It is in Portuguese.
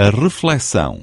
a reflexão.